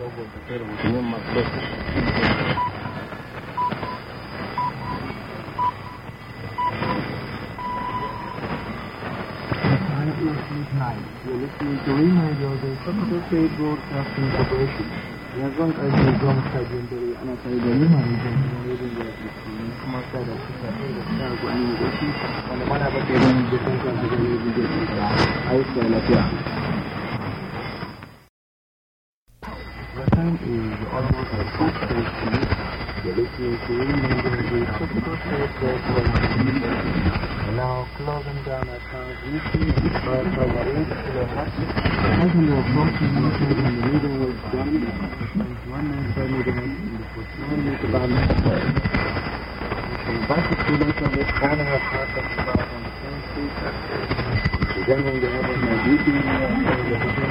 You're listening to Radio, the Sokoto State Broadcasting Corporation. Yanzu an ƙarfe goma sha biyun dare ana tare da Rima Radio kuma rediyon da ke cikin kuma sa da suka ɗaya da sa gwani da shi wanda mana ba ta yin da kan kan da The time is almost at 6.30. You're listening to Radio, the Sokoto State Corporation. now closing down our transmission for over 8 kilohertz. As approaching the meter was done, one in the 41 meter band. We invite the students on this corner of Harvard to on the same street. The and beauty in the